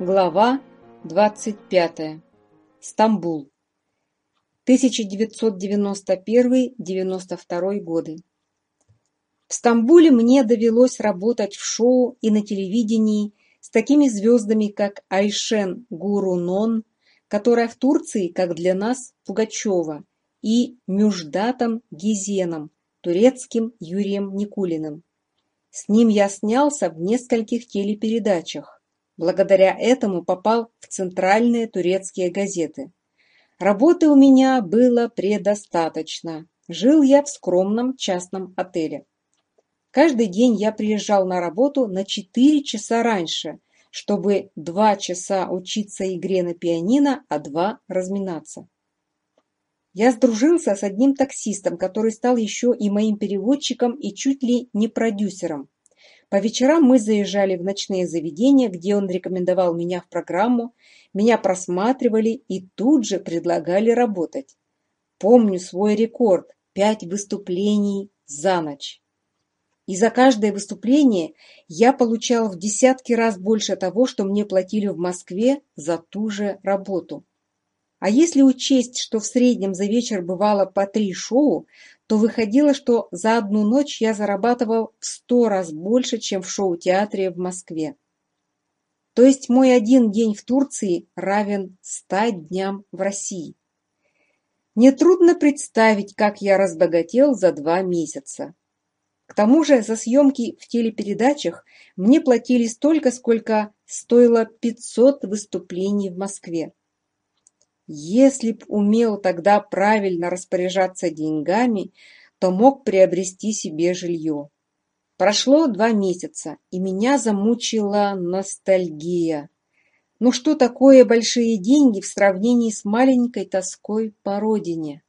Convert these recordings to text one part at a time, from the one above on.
Глава 25. Стамбул. 1991-92 годы. В Стамбуле мне довелось работать в шоу и на телевидении с такими звездами, как Айшен Гурунон, которая в Турции, как для нас, Пугачева, и Мюждатом Гизеном, турецким Юрием Никулиным. С ним я снялся в нескольких телепередачах. Благодаря этому попал в центральные турецкие газеты. Работы у меня было предостаточно. Жил я в скромном частном отеле. Каждый день я приезжал на работу на 4 часа раньше, чтобы 2 часа учиться игре на пианино, а 2 разминаться. Я сдружился с одним таксистом, который стал еще и моим переводчиком и чуть ли не продюсером. По вечерам мы заезжали в ночные заведения, где он рекомендовал меня в программу, меня просматривали и тут же предлагали работать. Помню свой рекорд – пять выступлений за ночь. И за каждое выступление я получал в десятки раз больше того, что мне платили в Москве за ту же работу. А если учесть, что в среднем за вечер бывало по три шоу, то выходило, что за одну ночь я зарабатывал в сто раз больше, чем в шоу-театре в Москве. То есть мой один день в Турции равен ста дням в России. Нетрудно представить, как я разбогател за два месяца. К тому же за съемки в телепередачах мне платили столько, сколько стоило 500 выступлений в Москве. Если б умел тогда правильно распоряжаться деньгами, то мог приобрести себе жилье. Прошло два месяца, и меня замучила ностальгия. Ну что такое большие деньги в сравнении с маленькой тоской по родине?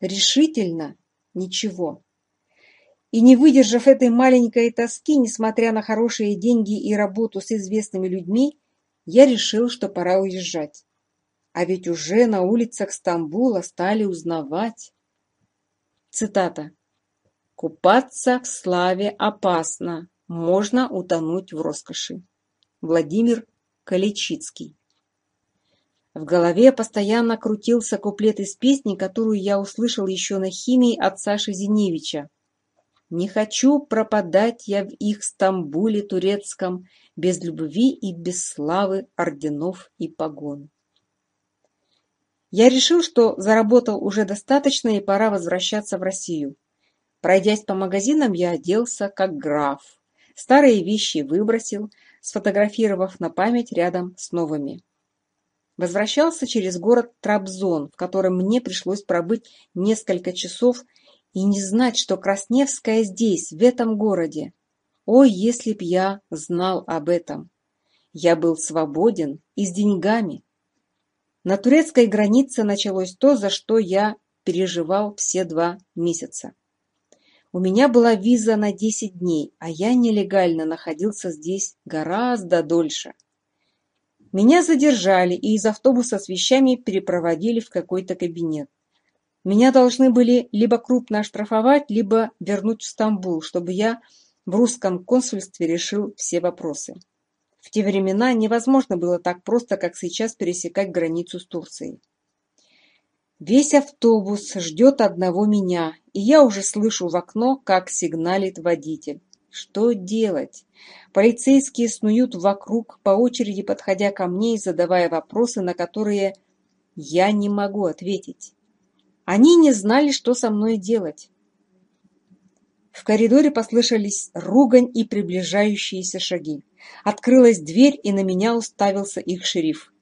Решительно ничего. И не выдержав этой маленькой тоски, несмотря на хорошие деньги и работу с известными людьми, я решил, что пора уезжать. А ведь уже на улицах Стамбула стали узнавать... Цитата. «Купаться в славе опасно, можно утонуть в роскоши». Владимир Каличицкий. В голове постоянно крутился куплет из песни, которую я услышал еще на химии от Саши Зиневича. «Не хочу пропадать я в их Стамбуле турецком без любви и без славы орденов и погон». Я решил, что заработал уже достаточно и пора возвращаться в Россию. Пройдясь по магазинам, я оделся как граф. Старые вещи выбросил, сфотографировав на память рядом с новыми. Возвращался через город Трабзон, в котором мне пришлось пробыть несколько часов и не знать, что Красневская здесь, в этом городе. Ой, если б я знал об этом! Я был свободен и с деньгами, на турецкой границе началось то, за что я переживал все два месяца. У меня была виза на 10 дней, а я нелегально находился здесь гораздо дольше. Меня задержали и из автобуса с вещами перепроводили в какой-то кабинет. Меня должны были либо крупно оштрафовать, либо вернуть в Стамбул, чтобы я в русском консульстве решил все вопросы. В те времена невозможно было так просто, как сейчас, пересекать границу с Турцией. Весь автобус ждет одного меня, и я уже слышу в окно, как сигналит водитель. Что делать? Полицейские снуют вокруг, по очереди подходя ко мне и задавая вопросы, на которые я не могу ответить. Они не знали, что со мной делать. В коридоре послышались ругань и приближающиеся шаги. Открылась дверь, и на меня уставился их шериф.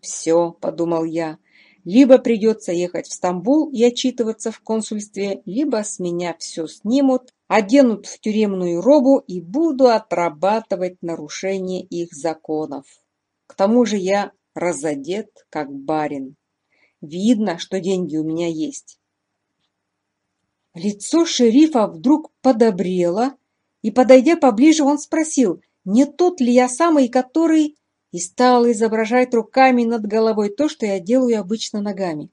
«Все», — подумал я, — «либо придется ехать в Стамбул и отчитываться в консульстве, либо с меня все снимут, оденут в тюремную робу и буду отрабатывать нарушение их законов. К тому же я разодет, как барин. Видно, что деньги у меня есть». Лицо шерифа вдруг подобрело, и, подойдя поближе, он спросил, не тот ли я самый, который...» и стал изображать руками над головой то, что я делаю обычно ногами.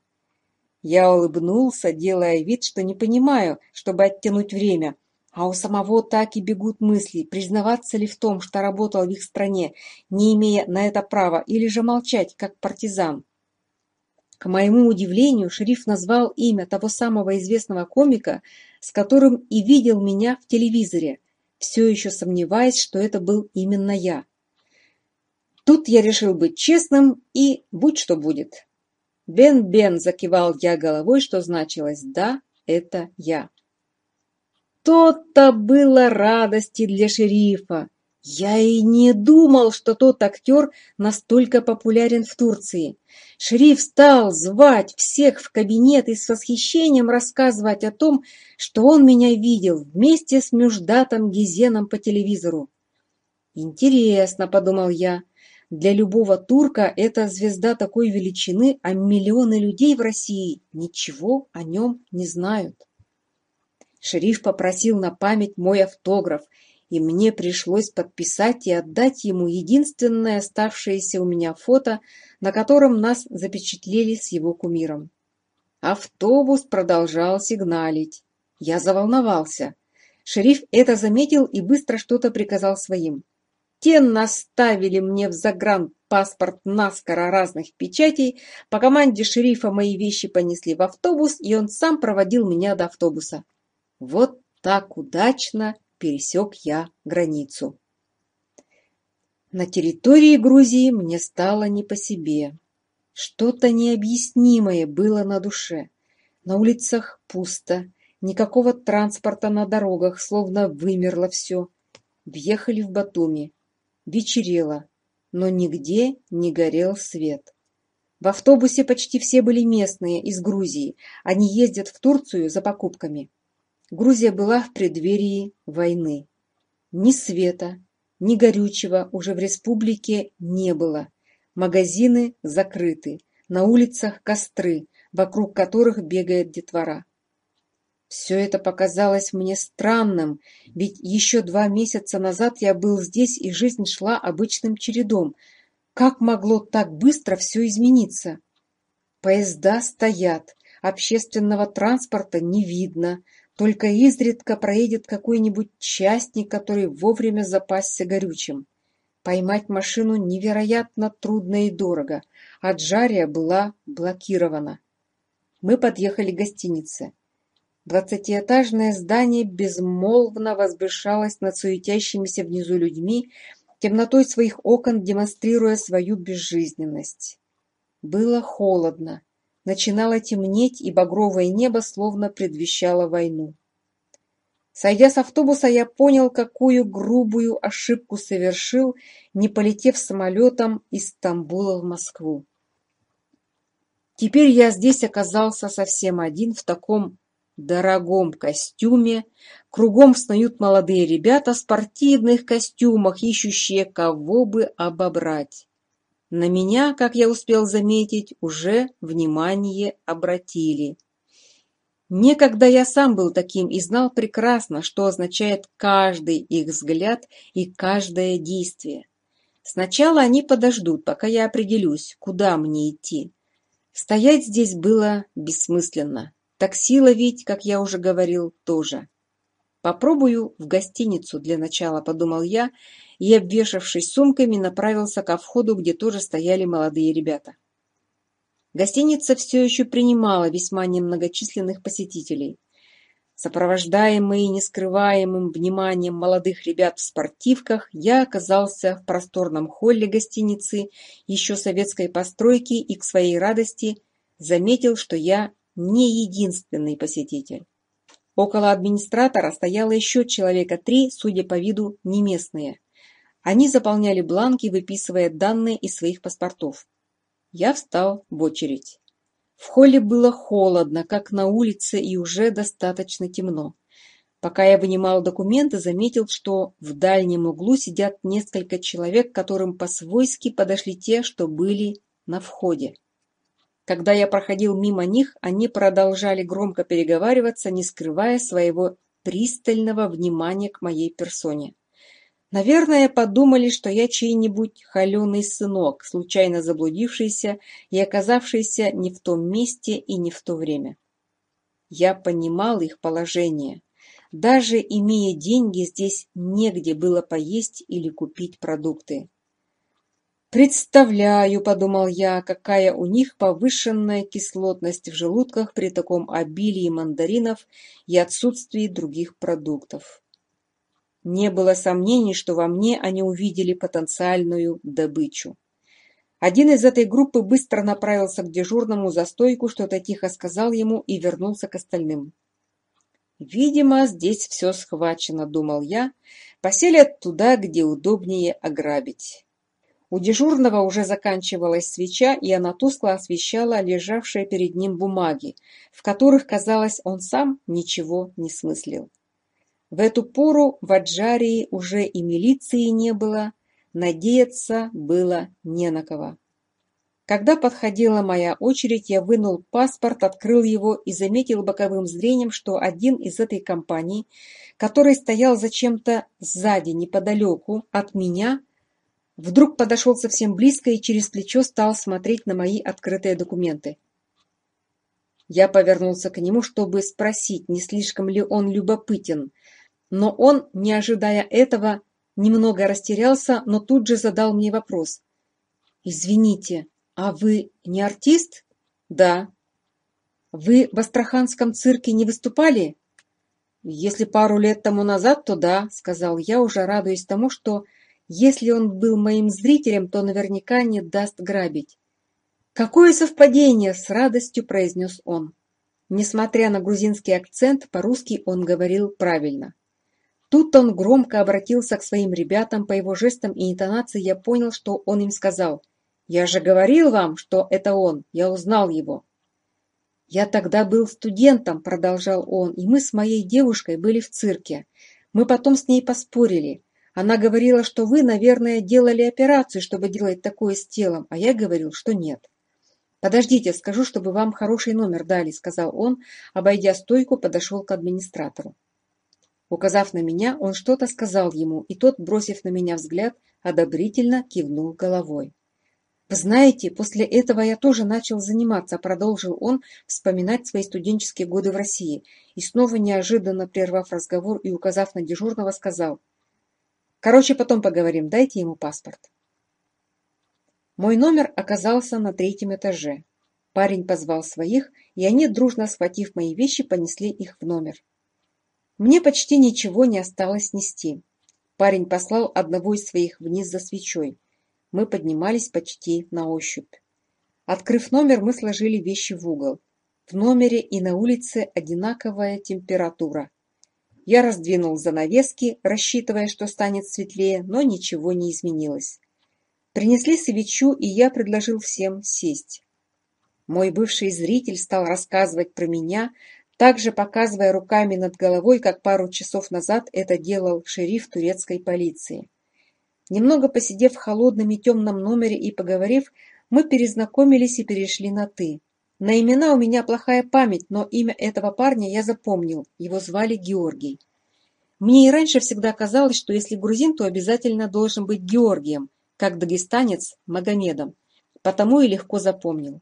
Я улыбнулся, делая вид, что не понимаю, чтобы оттянуть время, а у самого так и бегут мысли, признаваться ли в том, что работал в их стране, не имея на это права, или же молчать, как партизан. К моему удивлению, шериф назвал имя того самого известного комика, с которым и видел меня в телевизоре – все еще сомневаясь, что это был именно я. Тут я решил быть честным и будь что будет. «Бен-бен!» – закивал я головой, что значилось «да, это я». То-то было радости для шерифа. Я и не думал, что тот актер настолько популярен в Турции. Шериф стал звать всех в кабинет и с восхищением рассказывать о том, что он меня видел вместе с Мюждатом Гизеном по телевизору. «Интересно», — подумал я, — «для любого турка это звезда такой величины, а миллионы людей в России ничего о нем не знают». Шериф попросил на память мой автограф — и мне пришлось подписать и отдать ему единственное оставшееся у меня фото, на котором нас запечатлели с его кумиром. Автобус продолжал сигналить. Я заволновался. Шериф это заметил и быстро что-то приказал своим. Те наставили мне в загранпаспорт наскоро разных печатей, по команде шерифа мои вещи понесли в автобус, и он сам проводил меня до автобуса. Вот так удачно пересек я границу. На территории Грузии мне стало не по себе. Что-то необъяснимое было на душе. На улицах пусто, никакого транспорта на дорогах, словно вымерло все. Въехали в Батуми. Вечерело, но нигде не горел свет. В автобусе почти все были местные из Грузии. Они ездят в Турцию за покупками. Грузия была в преддверии войны. Ни света, ни горючего уже в республике не было. Магазины закрыты, на улицах костры, вокруг которых бегает детвора. Все это показалось мне странным, ведь еще два месяца назад я был здесь, и жизнь шла обычным чередом. Как могло так быстро все измениться? Поезда стоят, общественного транспорта не видно, только изредка проедет какой-нибудь частник, который вовремя запасся горючим. Поймать машину невероятно трудно и дорого. а джария была блокирована. Мы подъехали к гостинице. Двадцатиэтажное здание безмолвно возвышалось над суетящимися внизу людьми, темнотой своих окон демонстрируя свою безжизненность. Было холодно. Начинало темнеть, и багровое небо словно предвещало войну. Сойдя с автобуса, я понял, какую грубую ошибку совершил, не полетев самолетом из Стамбула в Москву. Теперь я здесь оказался совсем один в таком дорогом костюме. Кругом встают молодые ребята в спортивных костюмах, ищущие, кого бы обобрать. На меня, как я успел заметить, уже внимание обратили. Некогда я сам был таким и знал прекрасно, что означает каждый их взгляд и каждое действие. Сначала они подождут, пока я определюсь, куда мне идти. Стоять здесь было бессмысленно. Такси ловить, как я уже говорил, тоже. Попробую в гостиницу для начала, подумал я, и обвешавшись сумками, направился ко входу, где тоже стояли молодые ребята. Гостиница все еще принимала весьма немногочисленных посетителей. Сопровождаемый нескрываемым вниманием молодых ребят в спортивках, я оказался в просторном холле гостиницы еще советской постройки и, к своей радости, заметил, что я не единственный посетитель. Около администратора стояло еще человека три, судя по виду, не местные – они заполняли бланки, выписывая данные из своих паспортов. Я встал в очередь. В холле было холодно, как на улице, и уже достаточно темно. Пока я вынимал документы, заметил, что в дальнем углу сидят несколько человек, которым по-свойски подошли те, что были на входе. Когда я проходил мимо них, они продолжали громко переговариваться, не скрывая своего пристального внимания к моей персоне. Наверное, подумали, что я чей-нибудь холеный сынок, случайно заблудившийся и оказавшийся не в том месте и не в то время. Я понимал их положение. Даже имея деньги, здесь негде было поесть или купить продукты. «Представляю», — подумал я, — «какая у них повышенная кислотность в желудках при таком обилии мандаринов и отсутствии других продуктов». Не было сомнений, что во мне они увидели потенциальную добычу. Один из этой группы быстро направился к дежурному за стойку, что-то тихо сказал ему и вернулся к остальным. «Видимо, здесь все схвачено», — думал я. «Поселят туда, где удобнее ограбить». У дежурного уже заканчивалась свеча, и она тускло освещала лежавшие перед ним бумаги, в которых, казалось, он сам ничего не смыслил. В эту пору в Аджарии уже и милиции не было, надеяться было не на кого. Когда подходила моя очередь, я вынул паспорт, открыл его и заметил боковым зрением, что один из этой компании, который стоял зачем-то сзади, неподалеку от меня, вдруг подошел совсем близко и через плечо стал смотреть на мои открытые документы. Я повернулся к нему, чтобы спросить, не слишком ли он любопытен – но он, не ожидая этого, немного растерялся, но тут же задал мне вопрос. «Извините, а вы не артист?» «Да». «Вы в Астраханском цирке не выступали?» «Если пару лет тому назад, то да», — сказал я, уже радуясь тому, что если он был моим зрителем, то наверняка не даст грабить. «Какое совпадение!» — с радостью произнес он. Несмотря на грузинский акцент, по-русски он говорил правильно. Тут он громко обратился к своим ребятам по его жестам и интонации я понял, что он им сказал. «Я же говорил вам, что это он. Я узнал его». «Я тогда был студентом», — продолжал он, «и мы с моей девушкой были в цирке. Мы потом с ней поспорили. Она говорила, что вы, наверное, делали операцию, чтобы делать такое с телом, а я говорил, что нет». «Подождите, скажу, чтобы вам хороший номер дали», — сказал он, обойдя стойку, подошел к администратору. Указав на меня, он что-то сказал ему, и тот, бросив на меня взгляд, одобрительно кивнул головой. «Вы знаете, после этого я тоже начал заниматься», — продолжил он вспоминать свои студенческие годы в России, и снова неожиданно прервав разговор и указав на дежурного, сказал, «Короче, потом поговорим, дайте ему паспорт». Мой номер оказался на третьем этаже. Парень позвал своих, и они, дружно схватив мои вещи, понесли их в номер. Мне почти ничего не осталось нести. Парень послал одного из своих вниз за свечой. Мы поднимались почти на ощупь. Открыв номер, мы сложили вещи в угол. В номере и на улице одинаковая температура. Я раздвинул занавески, рассчитывая, что станет светлее, но ничего не изменилось. Принесли свечу, и я предложил всем сесть. Мой бывший зритель стал рассказывать про меня, также показывая руками над головой, как пару часов назад это делал шериф турецкой полиции. Немного посидев в холодном и темном номере и поговорив, мы перезнакомились и перешли на «ты». На имена у меня плохая память, но имя этого парня я запомнил. Его звали Георгий. Мне и раньше всегда казалось, что если грузин, то обязательно должен быть Георгием, как дагестанец – Магомедом. Потому и легко запомнил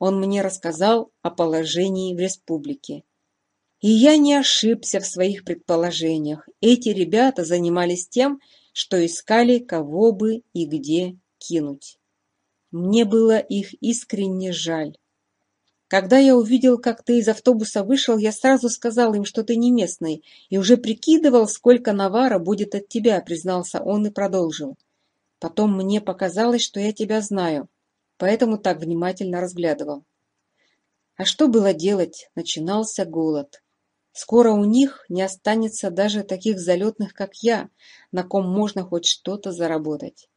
он мне рассказал о положении в республике. И я не ошибся в своих предположениях. Эти ребята занимались тем, что искали, кого бы и где кинуть. Мне было их искренне жаль. Когда я увидел, как ты из автобуса вышел, я сразу сказал им, что ты не местный, и уже прикидывал, сколько навара будет от тебя, признался он и продолжил. Потом мне показалось, что я тебя знаю поэтому так внимательно разглядывал. А что было делать? Начинался голод. Скоро у них не останется даже таких залетных, как я, на ком можно хоть что-то заработать.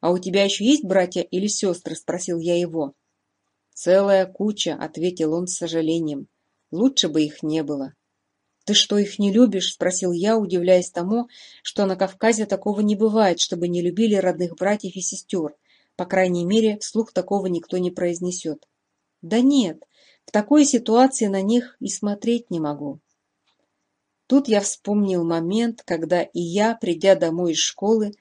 «А у тебя еще есть братья или сестры?» – спросил я его. «Целая куча», – ответил он с сожалением. «Лучше бы их не было». «Ты что, их не любишь?» – спросил я, удивляясь тому, что на Кавказе такого не бывает, чтобы не любили родных братьев и сестер. По крайней мере, вслух такого никто не произнесет. Да нет, в такой ситуации на них и смотреть не могу. Тут я вспомнил момент, когда и я, придя домой из школы,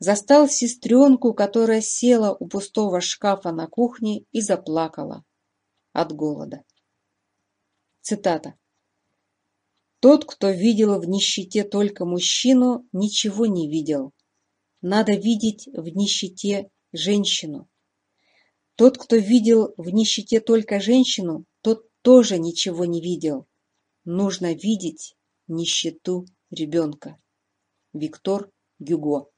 застал сестренку, которая села у пустого шкафа на кухне и заплакала от голода. Цитата. «Тот, кто видел в нищете только мужчину, ничего не видел. Надо видеть в нищете женщину. Тот, кто видел в нищете только женщину, тот тоже ничего не видел. Нужно видеть нищету ребенка. Виктор Гюго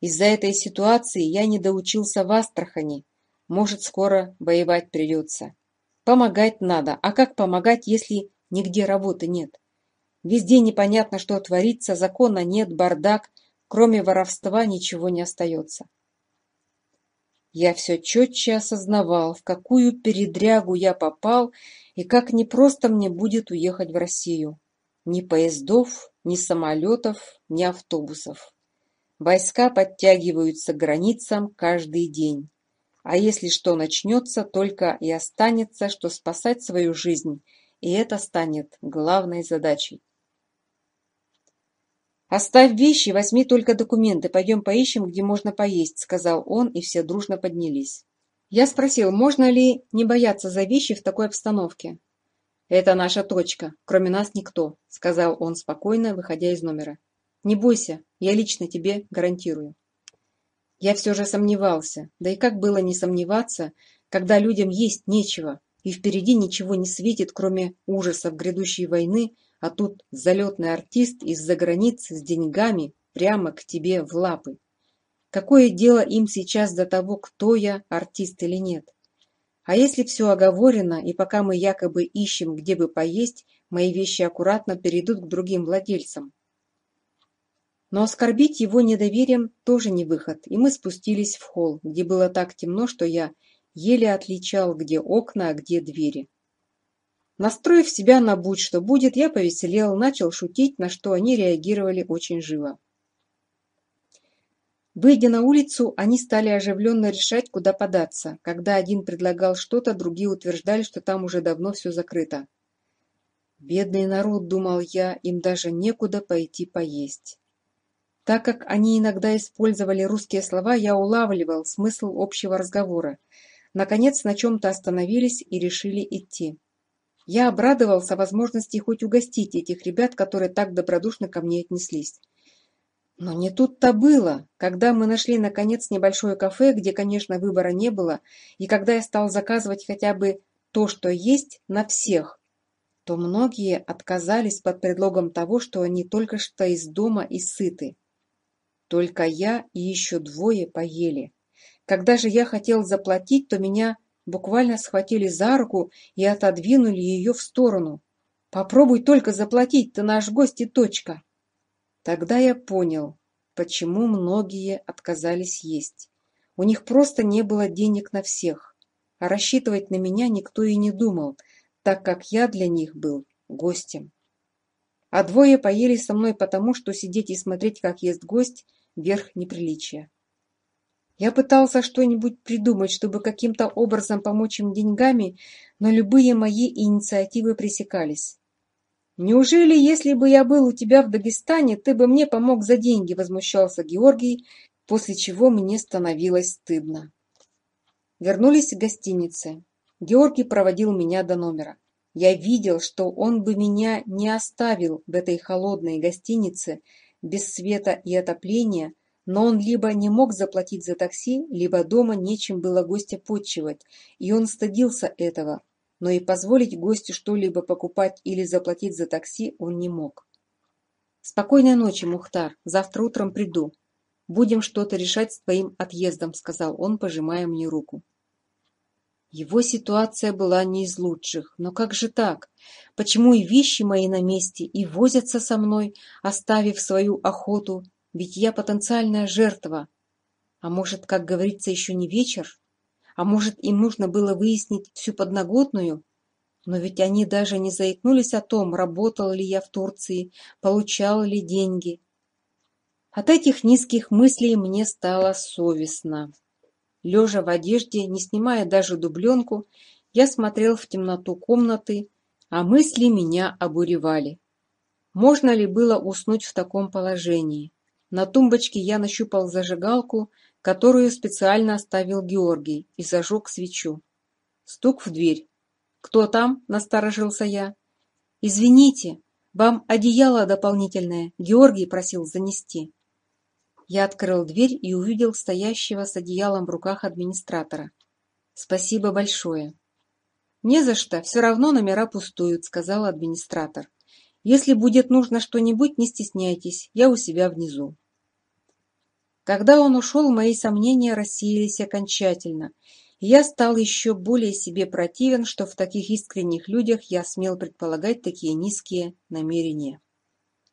Из-за этой ситуации я не доучился в Астрахани. Может, скоро воевать придется. Помогать надо. А как помогать, если нигде работы нет? Везде непонятно, что творится, закона нет, бардак – кроме воровства ничего не остается. Я все четче осознавал, в какую передрягу я попал и как непросто мне будет уехать в Россию. Ни поездов, ни самолетов, ни автобусов. Войска подтягиваются к границам каждый день. А если что начнется, только и останется, что спасать свою жизнь, и это станет главной задачей. «Оставь вещи возьми только документы. Пойдем поищем, где можно поесть», — сказал он, и все дружно поднялись. Я спросил, можно ли не бояться за вещи в такой обстановке. «Это наша точка. Кроме нас никто», — сказал он спокойно, выходя из номера. «Не бойся, я лично тебе гарантирую». Я все же сомневался. Да и как было не сомневаться, когда людям есть нечего, и впереди ничего не светит, кроме ужасов грядущей войны — а тут залетный артист из-за границы с деньгами прямо к тебе в лапы. Какое дело им сейчас до того, кто я, артист или нет? А если все оговорено, и пока мы якобы ищем, где бы поесть, мои вещи аккуратно перейдут к другим владельцам. Но оскорбить его недоверием тоже не выход, и мы спустились в холл, где было так темно, что я еле отличал, где окна, а где двери. Настроив себя на «будь что будет», я повеселел, начал шутить, на что они реагировали очень живо. Выйдя на улицу, они стали оживленно решать, куда податься. Когда один предлагал что-то, другие утверждали, что там уже давно все закрыто. «Бедный народ», — думал я, — «им даже некуда пойти поесть». Так как они иногда использовали русские слова, я улавливал смысл общего разговора. Наконец, на чем-то остановились и решили идти. Я обрадовался возможности хоть угостить этих ребят, которые так добродушно ко мне отнеслись. Но не тут-то было, когда мы нашли, наконец, небольшое кафе, где, конечно, выбора не было, и когда я стал заказывать хотя бы то, что есть, на всех, то многие отказались под предлогом того, что они только что из дома и сыты. Только я и еще двое поели. Когда же я хотел заплатить, то меня буквально схватили за руку и отодвинули ее в сторону. «Попробуй только заплатить, ты наш гость и точка!» Тогда я понял, почему многие отказались есть. У них просто не было денег на всех, а рассчитывать на меня никто и не думал, так как я для них был гостем. А двое поели со мной потому, что сидеть и смотреть, как ест гость, верх неприличия. Я пытался что-нибудь придумать, чтобы каким-то образом помочь им деньгами, но любые мои инициативы пресекались. «Неужели, если бы я был у тебя в Дагестане, ты бы мне помог за деньги?» – возмущался Георгий, после чего мне становилось стыдно. Вернулись в гостинице. Георгий проводил меня до номера. Я видел, что он бы меня не оставил в этой холодной гостинице без света и отопления, но он либо не мог заплатить за такси, либо дома нечем было гостя подчивать, и он стыдился этого, но и позволить гостю что-либо покупать или заплатить за такси он не мог. «Спокойной ночи, Мухтар, завтра утром приду. Будем что-то решать с твоим отъездом», — сказал он, пожимая мне руку. Его ситуация была не из лучших. Но как же так? Почему и вещи мои на месте, и возятся со мной, оставив свою охоту, ведь я потенциальная жертва. А может, как говорится, еще не вечер? А может, им нужно было выяснить всю подноготную? Но ведь они даже не заикнулись о том, работал ли я в Турции, получал ли деньги. От этих низких мыслей мне стало совестно. Лежа в одежде, не снимая даже дубленку, я смотрел в темноту комнаты, а мысли меня обуревали. Можно ли было уснуть в таком положении? на тумбочке я нащупал зажигалку, которую специально оставил Георгий, и зажег свечу. Стук в дверь. «Кто там?» — насторожился я. «Извините, вам одеяло дополнительное Георгий просил занести». Я открыл дверь и увидел стоящего с одеялом в руках администратора. «Спасибо большое». «Не за что, все равно номера пустуют», — сказал администратор. Если будет нужно что-нибудь, не стесняйтесь, я у себя внизу. Когда он ушел, мои сомнения рассеялись окончательно, я стал еще более себе противен, что в таких искренних людях я смел предполагать такие низкие намерения.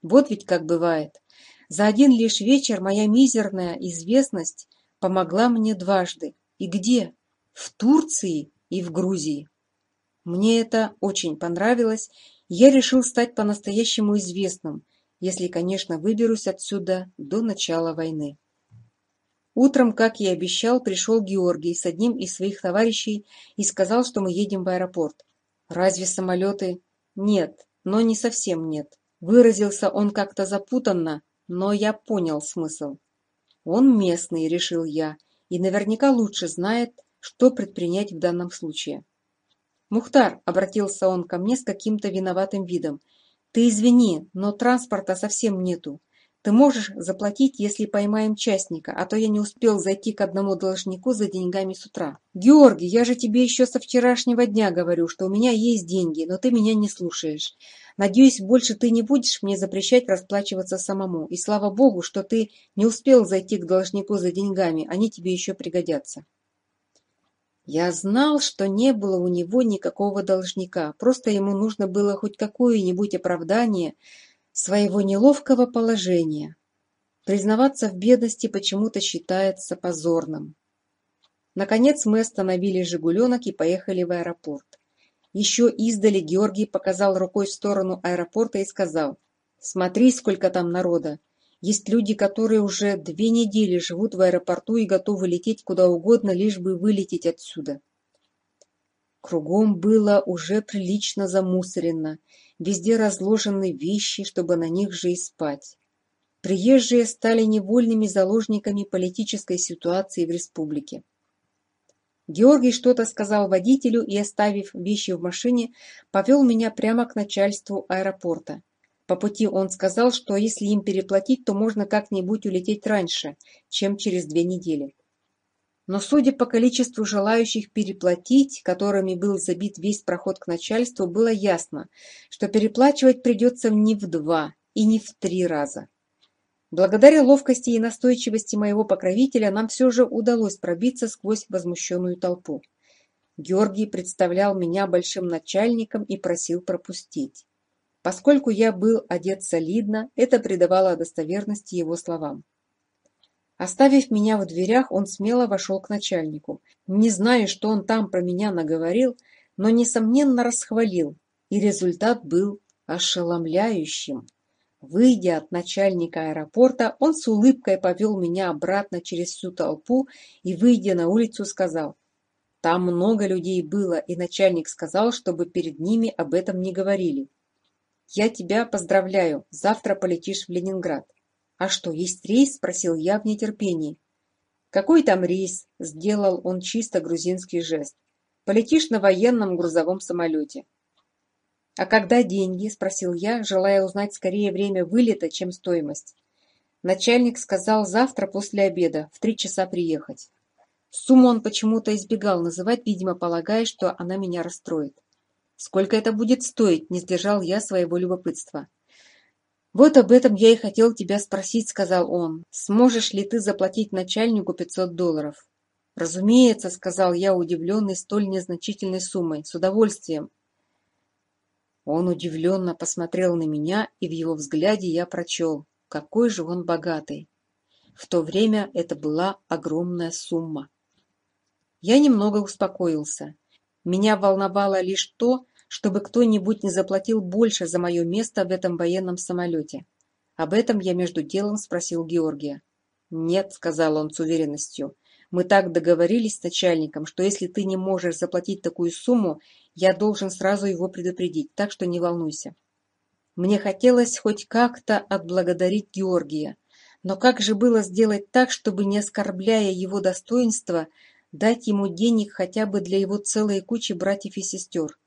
Вот ведь как бывает. За один лишь вечер моя мизерная известность помогла мне дважды. И где? В Турции и в Грузии. Мне это очень понравилось, я решил стать по-настоящему известным, если, конечно, выберусь отсюда до начала войны. Утром, как и обещал, пришел Георгий с одним из своих товарищей и сказал, что мы едем в аэропорт. «Разве самолеты?» «Нет, но не совсем нет». Выразился он как-то запутанно, но я понял смысл. «Он местный», — решил я, — «и наверняка лучше знает, что предпринять в данном случае». «Мухтар», — обратился он ко мне с каким-то виноватым видом, — «ты извини, но транспорта совсем нету. Ты можешь заплатить, если поймаем частника, а то я не успел зайти к одному должнику за деньгами с утра». «Георгий, я же тебе еще со вчерашнего дня говорю, что у меня есть деньги, но ты меня не слушаешь. Надеюсь, больше ты не будешь мне запрещать расплачиваться самому. И слава богу, что ты не успел зайти к должнику за деньгами, они тебе еще пригодятся». Я знал, что не было у него никакого должника, просто ему нужно было хоть какое-нибудь оправдание своего неловкого положения. Признаваться в бедности почему-то считается позорным. Наконец мы остановили «Жигуленок» и поехали в аэропорт. Еще издали Георгий показал рукой в сторону аэропорта и сказал «Смотри, сколько там народа! Есть люди, которые уже две недели живут в аэропорту и готовы лететь куда угодно, лишь бы вылететь отсюда. Кругом было уже прилично замусорено, везде разложены вещи, чтобы на них же и спать. Приезжие стали невольными заложниками политической ситуации в республике. Георгий что-то сказал водителю и, оставив вещи в машине, повел меня прямо к начальству аэропорта. По пути он сказал, что если им переплатить, то можно как-нибудь улететь раньше, чем через две недели. Но судя по количеству желающих переплатить, которыми был забит весь проход к начальству, было ясно, что переплачивать придется не в два и не в три раза. Благодаря ловкости и настойчивости моего покровителя нам все же удалось пробиться сквозь возмущенную толпу. Георгий представлял меня большим начальником и просил пропустить. Поскольку я был одет солидно, это придавало достоверности его словам. Оставив меня в дверях, он смело вошел к начальнику. Не знаю, что он там про меня наговорил, но, несомненно, расхвалил, и результат был ошеломляющим. Выйдя от начальника аэропорта, он с улыбкой повел меня обратно через всю толпу и, выйдя на улицу, сказал, «Там много людей было, и начальник сказал, чтобы перед ними об этом не говорили» я тебя поздравляю. Завтра полетишь в ленинград а что есть рейс спросил я в нетерпении. Какой там рейс сделал он чисто грузинский жест. Полетишь на военном грузовом самолете а когда деньги спросил я желая узнать скорее время вылета чем стоимость. Начальник сказал завтра после обеда в три часа приехать сумму он почему то избегал называть видимо полагая что она меня расстроит. Сколько это будет стоить? Не сдержал я своего любопытства. Вот об этом я и хотел тебя спросить, сказал он. Сможешь ли ты заплатить начальнику 500 долларов? Разумеется, сказал я, удивленный столь незначительной суммой. С удовольствием. Он удивленно посмотрел на меня, и в его взгляде я прочел, какой же он богатый. В то время это была огромная сумма. Я немного успокоился. Меня волновало лишь то, чтобы кто-нибудь не заплатил больше за мое место в этом военном самолете. Об этом я между делом спросил Георгия. «Нет», — сказал он с уверенностью, — «мы так договорились с начальником, что если ты не можешь заплатить такую сумму, я должен сразу его предупредить, так что не волнуйся». Мне хотелось хоть как-то отблагодарить Георгия, но как же было сделать так, чтобы, не оскорбляя его достоинства, дать ему денег хотя бы для его целой кучи братьев и сестер.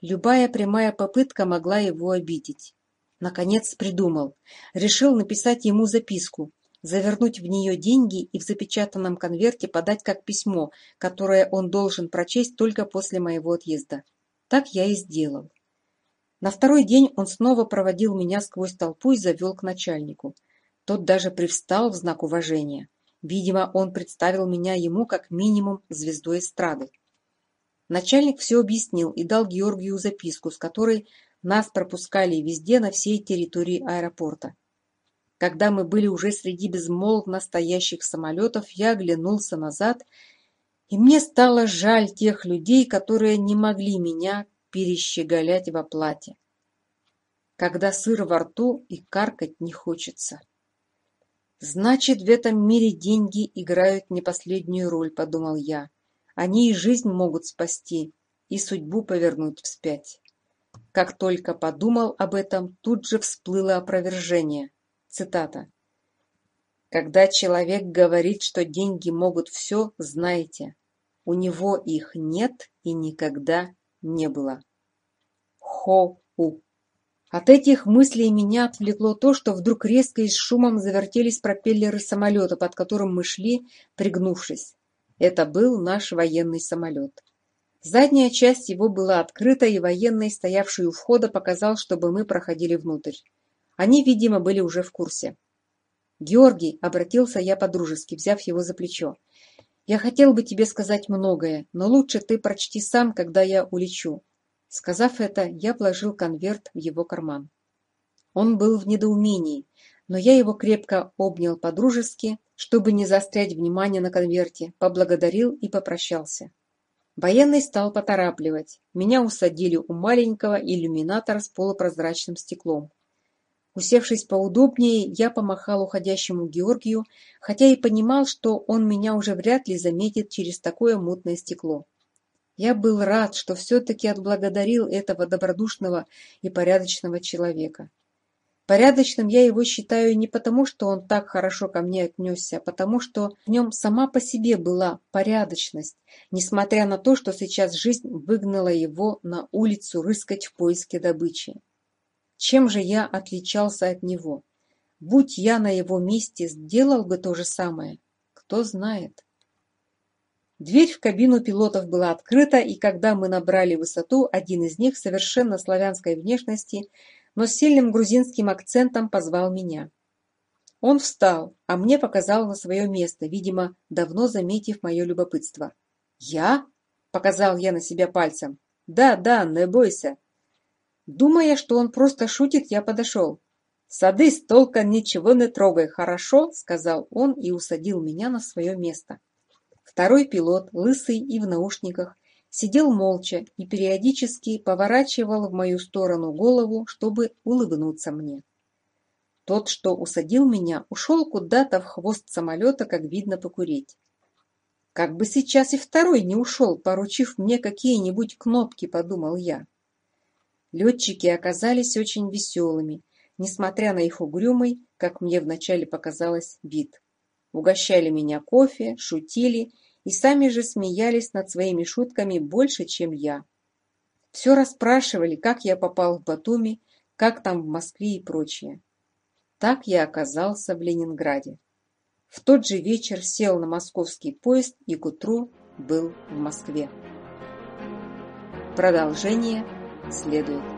Любая прямая попытка могла его обидеть. Наконец придумал. Решил написать ему записку, завернуть в нее деньги и в запечатанном конверте подать как письмо, которое он должен прочесть только после моего отъезда. Так я и сделал. На второй день он снова проводил меня сквозь толпу и завел к начальнику. Тот даже привстал в знак уважения. Видимо, он представил меня ему как минимум звездой эстрады. Начальник все объяснил и дал Георгию записку, с которой нас пропускали везде на всей территории аэропорта. Когда мы были уже среди безмолвно настоящих самолетов, я оглянулся назад, и мне стало жаль тех людей, которые не могли меня перещеголять в оплате. Когда сыр во рту и каркать не хочется значит в этом мире деньги играют не последнюю роль подумал я. Они и жизнь могут спасти и судьбу повернуть вспять. Как только подумал об этом тут же всплыло опровержение. Цитата. Когда человек говорит что деньги могут все знаете у него их нет и никогда не было хоу. От этих мыслей меня отвлекло то, что вдруг резко и с шумом завертелись пропеллеры самолета, под которым мы шли, пригнувшись. Это был наш военный самолет. Задняя часть его была открыта, и военный, стоявший у входа, показал, чтобы мы проходили внутрь. Они, видимо, были уже в курсе. «Георгий», — обратился я по-дружески, взяв его за плечо, — «я хотел бы тебе сказать многое, но лучше ты прочти сам, когда я улечу. Сказав это, я вложил конверт в его карман. Он был в недоумении, но я его крепко обнял по-дружески, чтобы не застрять внимание на конверте, поблагодарил и попрощался. Военный стал поторапливать. Меня усадили у маленького иллюминатора с полупрозрачным стеклом. Усевшись поудобнее, я помахал уходящему Георгию, хотя и понимал, что он меня уже вряд ли заметит через такое мутное стекло. Я был рад, что все-таки отблагодарил этого добродушного и порядочного человека. Порядочным я его считаю не потому, что он так хорошо ко мне отнесся, а потому что в нем сама по себе была порядочность, несмотря на то, что сейчас жизнь выгнала его на улицу рыскать в поиске добычи. Чем же я отличался от него? Будь я на его месте, сделал бы то же самое. Кто знает. Дверь в кабину пилотов была открыта, и когда мы набрали высоту, один из них, совершенно славянской внешности, но с сильным грузинским акцентом позвал меня. Он встал, а мне показал на свое место, видимо, давно заметив мое любопытство. «Я?» – показал я на себя пальцем. «Да, да, не бойся». Думая, что он просто шутит, я подошел. «Садись, толка ничего не трогай, хорошо?» – сказал он и усадил меня на свое место. Второй пилот, лысый и в наушниках, сидел молча и периодически поворачивал в мою сторону голову, чтобы улыбнуться мне. Тот, что усадил меня, ушел куда-то в хвост самолета, как видно, покурить. Как бы сейчас и второй не ушел, поручив мне какие-нибудь кнопки, подумал я. Летчики оказались очень веселыми, несмотря на их угрюмый, как мне вначале показалось, вид. Угощали меня кофе, шутили и сами же смеялись над своими шутками больше, чем я. Все расспрашивали, как я попал в Батуми, как там в Москве и прочее. Так я оказался в Ленинграде. В тот же вечер сел на московский поезд и к утру был в Москве. Продолжение следует.